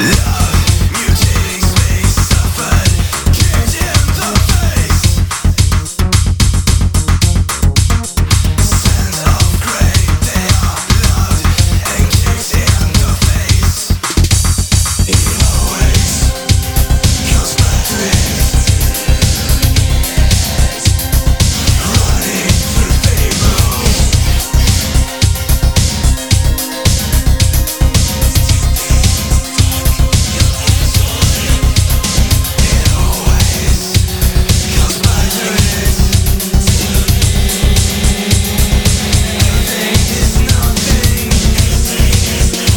Love